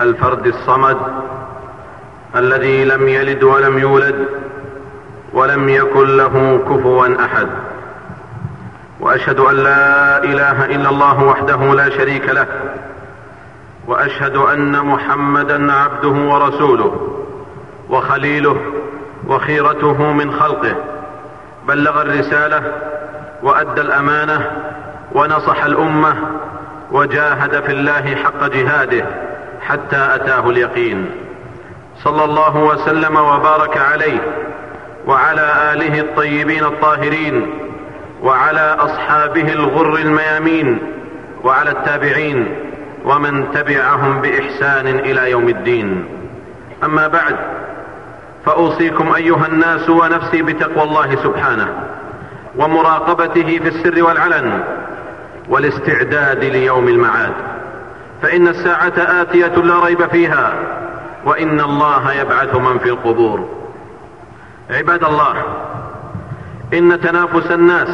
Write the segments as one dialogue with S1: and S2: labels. S1: الفرد الصمد الذي لم يلد ولم يولد ولم يكن له كفوا احد واشهد ان لا اله الا الله وحده لا شريك له واشهد ان محمدا عبده ورسوله وخليله وخيرته من خلقه بلغ الرساله وادى الامانه ونصح الامه وجاهد في الله حق جهاده حتى أتاه اليقين صلى الله وسلم وبارك عليه وعلى آله الطيبين الطاهرين وعلى أصحابه الغر الميامين وعلى التابعين ومن تبعهم بإحسان إلى يوم الدين أما بعد فأوصيكم أيها الناس ونفسي بتقوى الله سبحانه ومراقبته في السر والعلن والاستعداد ليوم المعاد فإن الساعة آتية لا ريب فيها وإن الله يبعث من في القبور عباد الله إن تنافس الناس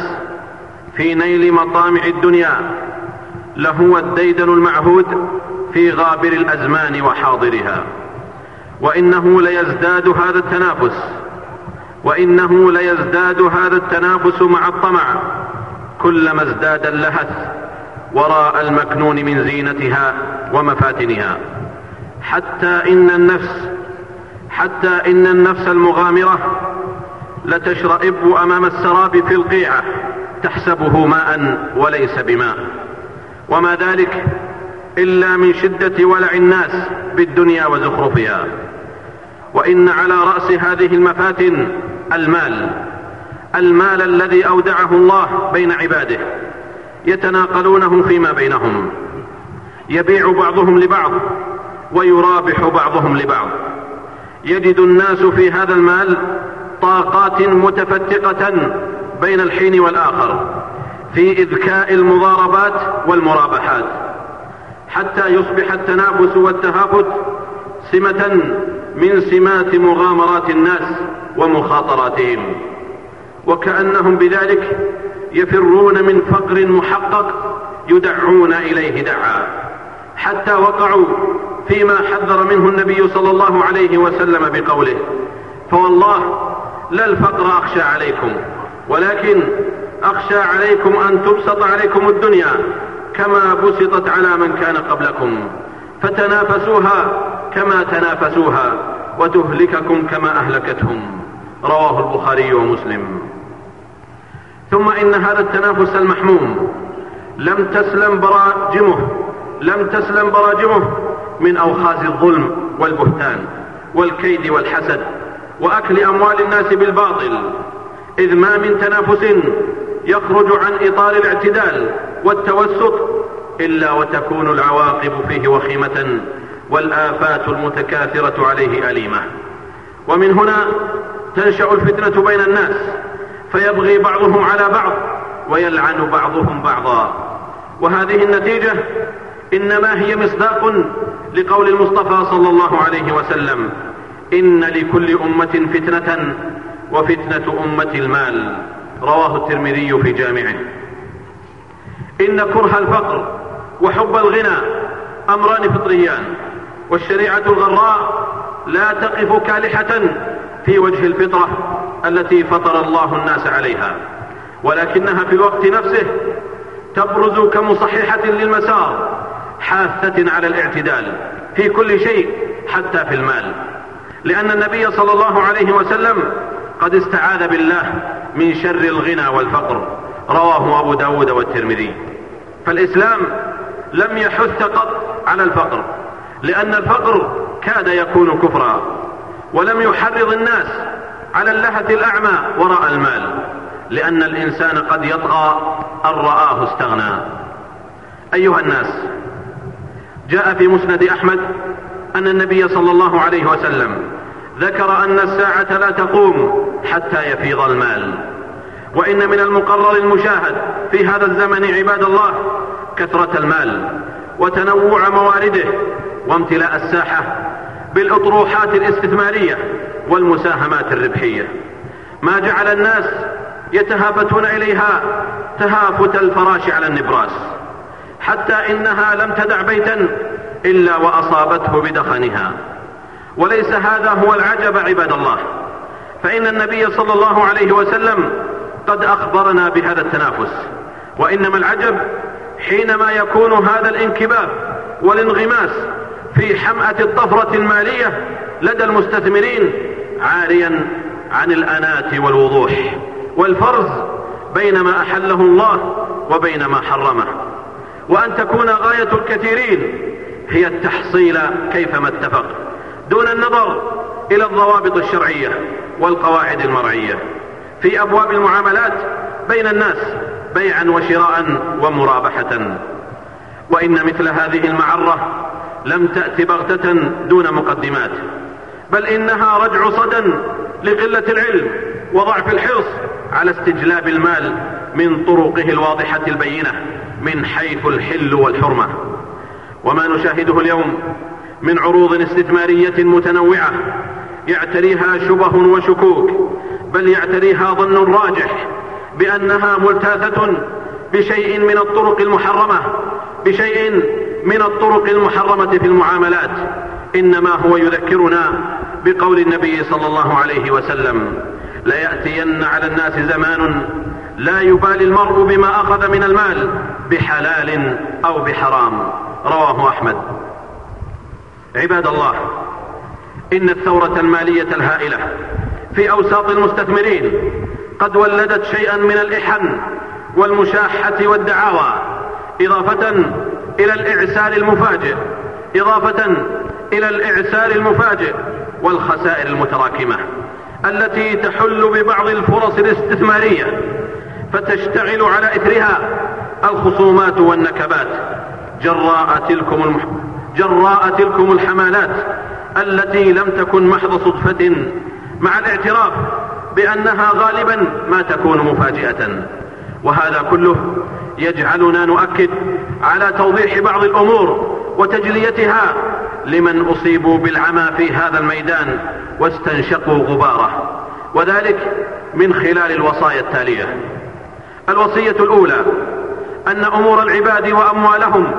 S1: في نيل مطامع الدنيا لهو الديدن المعهود في غابر الأزمان وحاضرها وإنه ليزداد هذا التنافس وإنه ليزداد هذا التنافس مع الطمع كلما ازداد اللهث وراء المكنون من زينتها ومفاتنها حتى إن النفس حتى إن النفس المغامرة لتشرئب أمام السراب في القيعة تحسبه ماء وليس بماء وما ذلك إلا من شدة ولع الناس بالدنيا وزخرفها وإن على رأس هذه المفاتن المال المال الذي أودعه الله بين عباده يتناقلونه فيما بينهم يبيع بعضهم لبعض ويرابح بعضهم لبعض يجد الناس في هذا المال طاقات متفتقة بين الحين والآخر في إذكاء المضاربات والمرابحات حتى يصبح التنافس والتهافت سمة من سمات مغامرات الناس ومخاطراتهم وكأنهم بذلك يفرون من فقر محقق يدعون اليه دعا حتى وقعوا فيما حذر منه النبي صلى الله عليه وسلم بقوله فوالله لا الفقر اخشى عليكم ولكن اخشى عليكم ان تبسط عليكم الدنيا كما بسطت على من كان قبلكم فتنافسوها كما تنافسوها وتهلككم كما اهلكتهم رواه البخاري ومسلم ثم إن هذا التنافس المحموم لم تسلم براجمه لم تسلم براجمه من أوخاز الظلم والبهتان والكيد والحسد وأكل أموال الناس بالباطل إذ ما من تنافس يخرج عن إطار الاعتدال والتوسط إلا وتكون العواقب فيه وخيمة والآفات المتكاثرة عليه أليمة ومن هنا تنشأ الفتنة بين الناس فيبغي بعضهم على بعض ويلعن بعضهم بعضا وهذه النتيجة إنما هي مصداق لقول المصطفى صلى الله عليه وسلم إن لكل أمة فتنة وفتنة أمة المال رواه الترمذي في جامعه إن كره الفقر وحب الغنى أمران فطريان والشريعة الغراء لا تقف كالحة في وجه الفطرة التي فطر الله الناس عليها ولكنها في الوقت نفسه تبرز كمصححة للمسار حاثة على الاعتدال في كل شيء حتى في المال لأن النبي صلى الله عليه وسلم قد استعاذ بالله من شر الغنى والفقر رواه أبو داود والترمذي فالإسلام لم يحث قط على الفقر لأن الفقر كاد يكون كفرا ولم يحرض الناس على اللهة الأعمى وراء المال لأن الإنسان قد يطغى أن رآه استغنى أيها الناس جاء في مسند أحمد أن النبي صلى الله عليه وسلم ذكر أن الساعة لا تقوم حتى يفيض المال وإن من المقرر المشاهد في هذا الزمن عباد الله كثرة المال وتنوع موارده وامتلاء الساحة بالأطروحات الاستثمارية والمساهمات الربحية ما جعل الناس يتهافتون إليها تهافت الفراش على النبراس حتى إنها لم تدع بيتا إلا وأصابته بدخنها وليس هذا هو العجب عباد الله فإن النبي صلى الله عليه وسلم قد أخبرنا بهذا التنافس وإنما العجب حينما يكون هذا الانكباب والانغماس في حمأة الطفرة المالية لدى المستثمرين عاريا عن الأناة والوضوح والفرز بين ما أحله الله وبين ما حرمه وأن تكون غاية الكثيرين هي التحصيل كيفما اتفق دون النظر إلى الضوابط الشرعية والقواعد المرعية في أبواب المعاملات بين الناس بيعا وشراء ومرابحة وإن مثل هذه المعرة لم تأت بغتة دون مقدمات بل إنها رجع صدى لقلة العلم وضعف الحرص على استجلاب المال من طرقه الواضحة البينة من حيث الحل والحرمة وما نشاهده اليوم من عروض استثمارية متنوعة يعتريها شبه وشكوك بل يعتريها ظن راجح بأنها ملتاثة بشيء من الطرق المحرمة بشيء من الطرق المحرمة في المعاملات انما هو يذكرنا بقول النبي صلى الله عليه وسلم لياتين على الناس زمان لا يبالي المرء بما اخذ من المال بحلال او بحرام رواه احمد عباد الله ان الثوره الماليه الهائله في اوساط المستثمرين قد ولدت شيئا من الاحن والمشاحه والدعاوى اضافه الى الاعسال المفاجئ اضافه إلى الإعسار المفاجئ والخسائر المتراكمة التي تحل ببعض الفرص الاستثمارية فتشتعل على إثرها الخصومات والنكبات جراء تلكم المح... جراء تلكم الحمالات التي لم تكن محض صدفة مع الاعتراف بأنها غالبا ما تكون مفاجئة وهذا كله يجعلنا نؤكد على توضيح بعض الأمور وتجليتها لمن أصيبوا بالعمى في هذا الميدان واستنشقوا غباره وذلك من خلال الوصايا التالية الوصية الأولى أن أمور العباد وأموالهم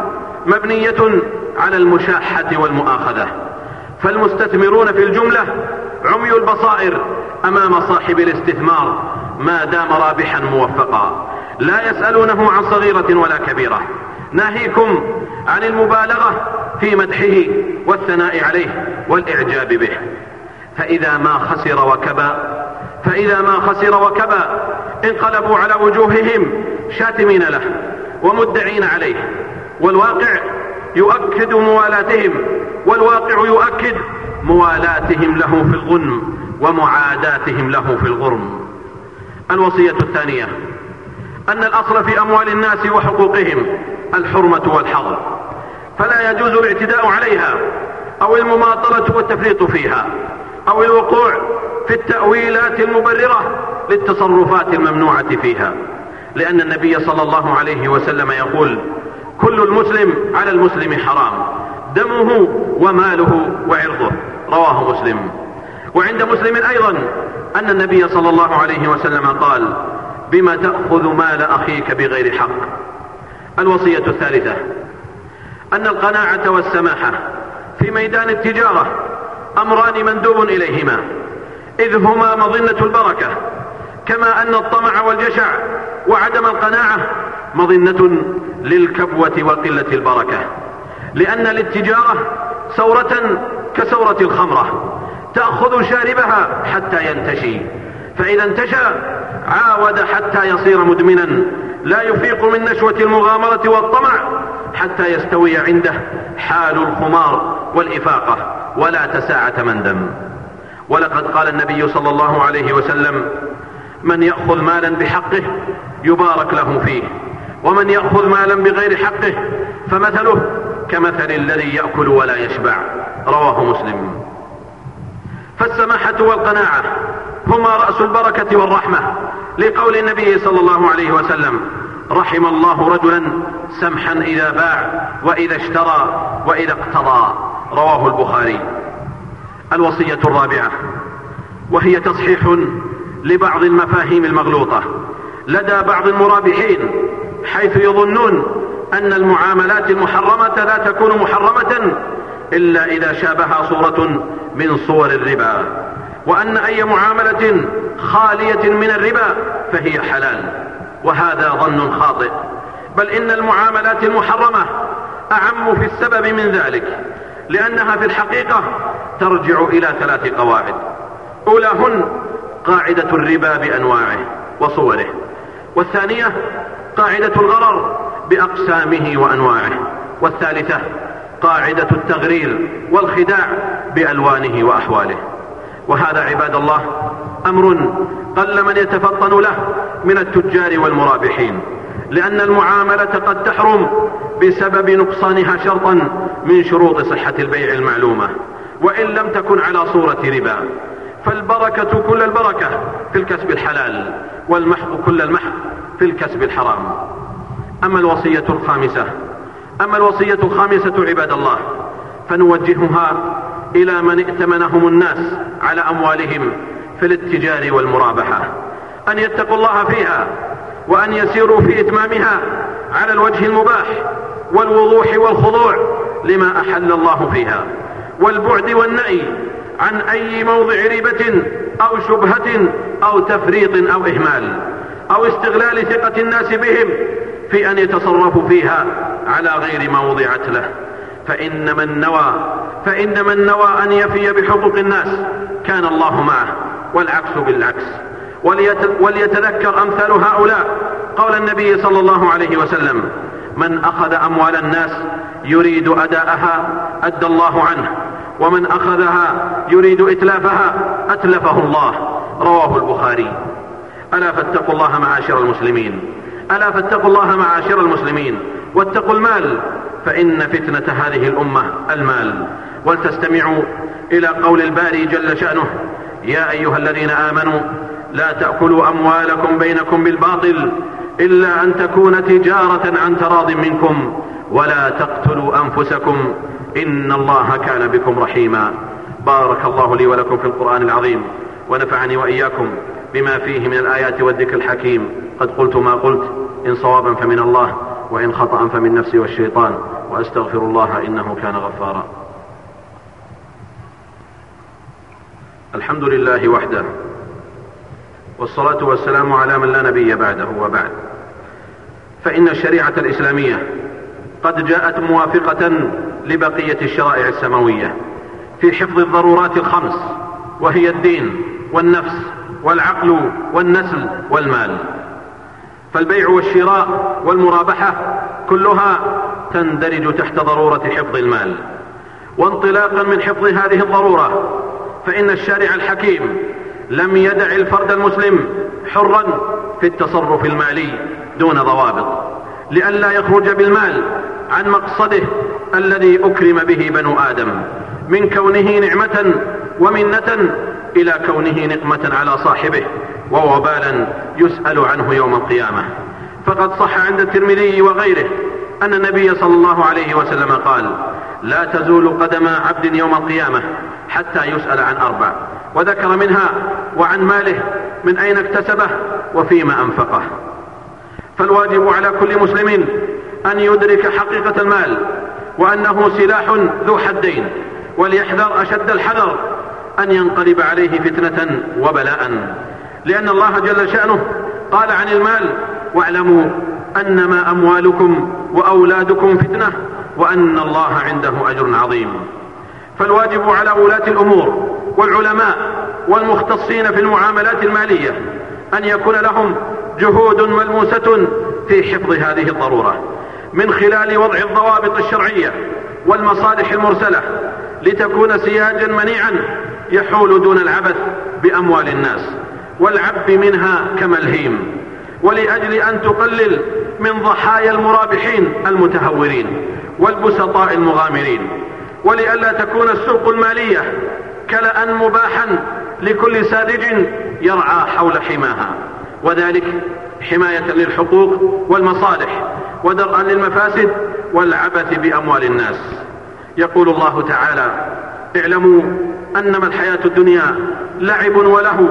S1: مبنية على المشاحة والمؤاخذة فالمستثمرون في الجملة عمي البصائر أمام صاحب الاستثمار ما دام رابحا موفقا لا يسألونه عن صغيرة ولا كبيرة ناهيكم عن المبالغة في مدحه والثناء عليه والإعجاب به فإذا ما خسر وكبى فإذا ما خسر وكبى انقلبوا على وجوههم شاتمين له ومدعين عليه والواقع يؤكد موالاتهم والواقع يؤكد موالاتهم له في الغنم ومعاداتهم له في الغرم الوصية الثانية أن الأصل في أموال الناس وحقوقهم الحرمة والحظر فلا يجوز الاعتداء عليها او المماطلة والتفريط فيها او الوقوع في التأويلات المبررة للتصرفات الممنوعة فيها لان النبي صلى الله عليه وسلم يقول كل المسلم على المسلم حرام دمه وماله وعرضه رواه مسلم وعند مسلم ايضا ان النبي صلى الله عليه وسلم قال بما تأخذ مال اخيك بغير حق الوصية الثالثة أن القناعة والسماحة في ميدان التجارة أمران مندوب إليهما إذ هما مظنة البركة كما أن الطمع والجشع وعدم القناعة مظنة للكبوة وقلة البركة لأن للتجارة ثورة كثورة الخمرة تأخذ شاربها حتى ينتشي فإذا انتشى عاود حتى يصير مدمنا لا يفيق من نشوة المغامرة والطمع حتى يستوي عنده حال الخمار والإفاقة ولا تساعة مندم ولقد قال النبي صلى الله عليه وسلم من يأخذ مالا بحقه يبارك له فيه ومن يأخذ مالا بغير حقه فمثله كمثل الذي يأكل ولا يشبع رواه مسلم فالسماحة والقناعة هما رأس البركة والرحمة لقول النبي صلى الله عليه وسلم رحم الله رجلا سمحا إذا باع وإذا اشترى وإذا اقتضى رواه البخاري الوصية الرابعة وهي تصحيح لبعض المفاهيم المغلوطة لدى بعض المرابحين حيث يظنون أن المعاملات المحرمة لا تكون محرمة إلا إذا شابها صورة من صور الربا وأن أي معاملة خالية من الربا فهي حلال وهذا ظن خاطئ بل إن المعاملات المحرمة أعم في السبب من ذلك لأنها في الحقيقة ترجع إلى ثلاث قواعد هن قاعدة الربا بأنواعه وصوره والثانية قاعدة الغرر بأقسامه وأنواعه والثالثة قاعدة التغرير والخداع بألوانه وأحواله وهذا عباد الله أمر قل من يتفطن له من التجار والمرابحين لأن المعاملة قد تحرم بسبب نقصانها شرطا من شروط صحة البيع المعلومة وإن لم تكن على صورة ربا فالبركة كل البركة في الكسب الحلال والمحق كل المحق في الكسب الحرام أما الوصية الخامسة أما الوصية الخامسة عباد الله فنوجهها إلى من ائتمنهم الناس على أموالهم في الاتجار والمرابحة أن يتقوا الله فيها وأن يسيروا في إتمامها على الوجه المباح والوضوح والخضوع لما أحل الله فيها والبعد والنأي عن أي موضع ريبة أو شبهة أو تفريط أو إهمال أو استغلال ثقة الناس بهم في أن يتصرفوا فيها على غير ما وضعت له فإن من نوى فإن من نوى أن يفي بحقوق الناس كان الله معه والعكس بالعكس وليتذكر أمثال هؤلاء قول النبي صلى الله عليه وسلم من أخذ أموال الناس يريد أداءها أدى الله عنه ومن أخذها يريد إتلافها أتلفه الله رواه البخاري ألا فاتقوا الله معاشر المسلمين ألا فاتقوا الله معاشر المسلمين واتقوا المال فإن فتنة هذه الأمة المال ولتستمعوا إلى قول الباري جل شأنه يا أيها الذين آمنوا لا تأكلوا أموالكم بينكم بالباطل إلا أن تكون تجارة عن تراض منكم ولا تقتلوا أنفسكم إن الله كان بكم رحيما بارك الله لي ولكم في القرآن العظيم ونفعني وإياكم بما فيه من الآيات والذكر الحكيم قد قلت ما قلت إن صوابا فمن الله وإن خطأ فمن نفسي والشيطان وأستغفر الله إنه كان غفارا الحمد لله وحده والصلاة والسلام على من لا نبي بعده وبعد فإن الشريعة الإسلامية قد جاءت موافقة لبقية الشرائع السماوية في حفظ الضرورات الخمس وهي الدين والنفس والعقل والنسل والمال فالبيع والشراء والمرابحة كلها تندرج تحت ضرورة حفظ المال وانطلاقا من حفظ هذه الضرورة فإن الشارع الحكيم لم يدع الفرد المسلم حرا في التصرف المالي دون ضوابط لئلا يخرج بالمال عن مقصده الذي أكرم به بنو آدم من كونه نعمة ومنة إلى كونه نقمة على صاحبه ووبالا يسأل عنه يوم القيامة فقد صح عند الترمذي وغيره أن النبي صلى الله عليه وسلم قال لا تزول قدم عبد يوم القيامة حتى يسأل عن أربع وذكر منها وعن ماله من أين اكتسبه وفيما أنفقه فالواجب على كل مسلم أن يدرك حقيقة المال وأنه سلاح ذو حدين وليحذر أشد الحذر أن ينقلب عليه فتنة وبلاء لأن الله جل شأنه قال عن المال واعلموا أنما أموالكم وأولادكم فتنة وأن الله عنده أجر عظيم فالواجب على ولاة الأمور والعلماء والمختصين في المعاملات المالية أن يكون لهم جهود ملموسة في حفظ هذه الضرورة من خلال وضع الضوابط الشرعية والمصالح المرسلة لتكون سياجا منيعا يحول دون العبث بأموال الناس والعب منها كما الهيم ولأجل أن تقلل من ضحايا المرابحين المتهورين والبسطاء المغامرين ولئلا تكون السوق المالية كلأ مباحا لكل ساذج يرعى حول حماها وذلك حماية للحقوق والمصالح ودرءا للمفاسد والعبث بأموال الناس يقول الله تعالى اعلموا أنما الحياة الدنيا لعب ولهو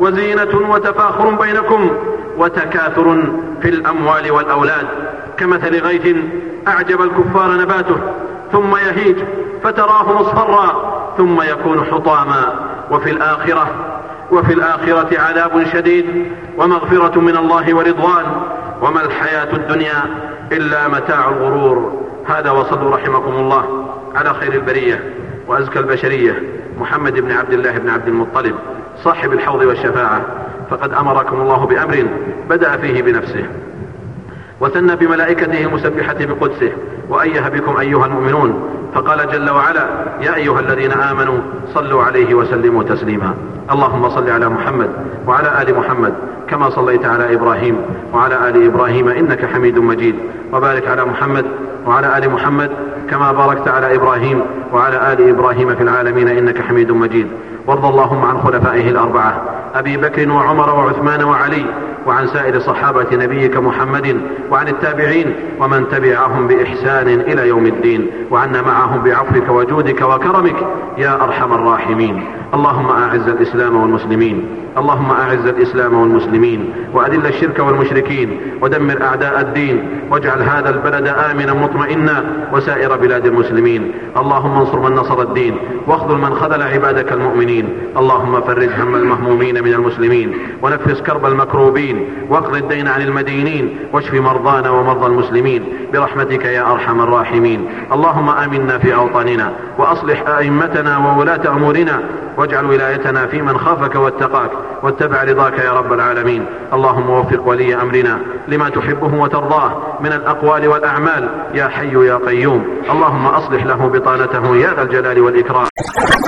S1: وزينة وتفاخر بينكم وتكاثر في الأموال والأولاد كمثل غيث أعجب الكفار نباته ثم يهيج فتراه مصفرا ثم يكون حطاما وفي الآخرة وفي الآخرة عذاب شديد ومغفرة من الله ورضوان وما الحياة الدنيا إلا متاع الغرور هذا وصلوا رحمكم الله على خير البرية وأزكى البشرية محمد بن عبد الله بن عبد المطلب صاحب الحوض والشفاعة فقد أمركم الله بأمر بدأ فيه بنفسه وثنى بملائكته المسبحة بقدسه وأيه بكم أيها المؤمنون فقال جل وعلا يا أيها الذين آمنوا صلوا عليه وسلموا تسليما اللهم صل على محمد وعلى آل محمد كما صليت على إبراهيم وعلى آل إبراهيم إنك حميد مجيد وبارك على محمد وعلى آل محمد كما باركت على إبراهيم وعلى آل إبراهيم في العالمين إنك حميد مجيد وارض اللهم عن خلفائه الأربعة أبي بكر وعمر وعثمان وعلي وعن سائر صحابة نبيك محمد وعن التابعين ومن تبعهم بإحسان إلى يوم الدين وعنا معهم بعفوك وجودك وكرمك يا أرحم الراحمين اللهم أعز الإسلام والمسلمين اللهم أعز الإسلام والمسلمين وأذل الشرك والمشركين ودمر أعداء الدين واجعل هذا البلد آمنا مطمئنا وسائر بلاد المسلمين اللهم انصر من نصر الدين واخذل من خذل عبادك المؤمنين اللهم فرج هم المهمومين من المسلمين ونفس كرب المكروبين واقض الدين عن المدينين واشف مرضانا ومرضى المسلمين برحمتك يا أرحم الراحمين اللهم آمنا في أوطاننا وأصلح أئمتنا وولاة أمورنا واجعل ولايتنا في من خافك واتقاك واتبع رضاك يا رب العالمين اللهم وفق ولي أمرنا لما تحبه وترضاه من الأقوال والأعمال يا حي يا قيوم اللهم أصلح له بطانته يا ذا الجلال والإكرام